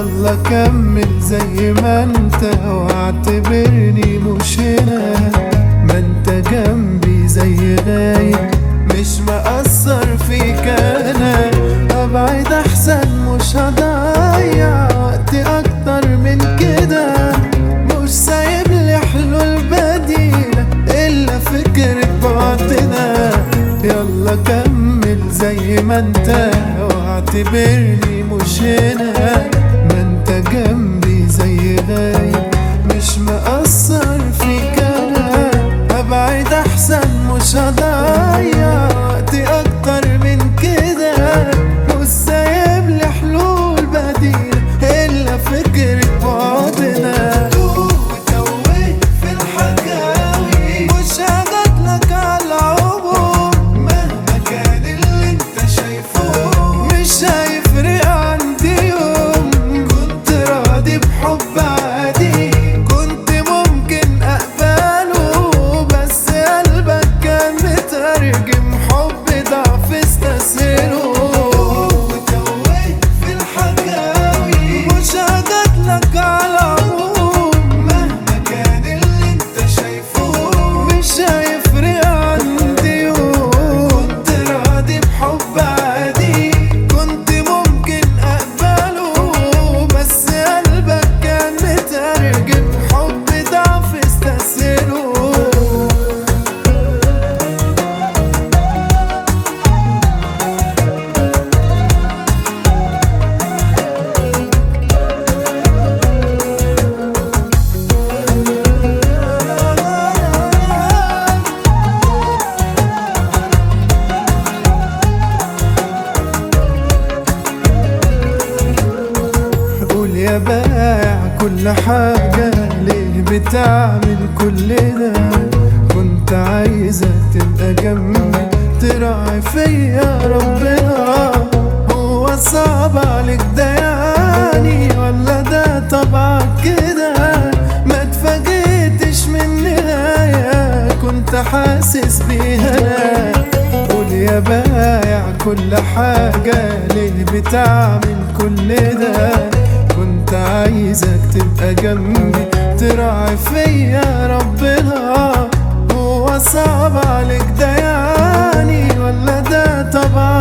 يلا كمل زي ما انت واعتبرني مش هنا. ما انت جنبي زي غايب مش مقصر فيك أنا. أبعد أحسن مش هضيع وقتي أكتر من كده. مش سايب لي حلول بديلة إلا فكرة بعدنا يلا كمل زي ما انت واعتبرني مش هنا. جنبي زي غيرك the God. بائع كل حاجة ليه بتعمل كل ده كنت عايزة تبقى جنبي تراعي فيا ربنا. هو صعب عليك ده يعني ولا ده طبعك كده؟ ما اتفاجئتش من نهاية كنت حاسس بيها. قول يا بايع كل حاجة ليه بتعمل كل ده عايزك تبقى جنبي. تراعي فيا ربنا هو صعب عليك ده يعني ولا ده طبعك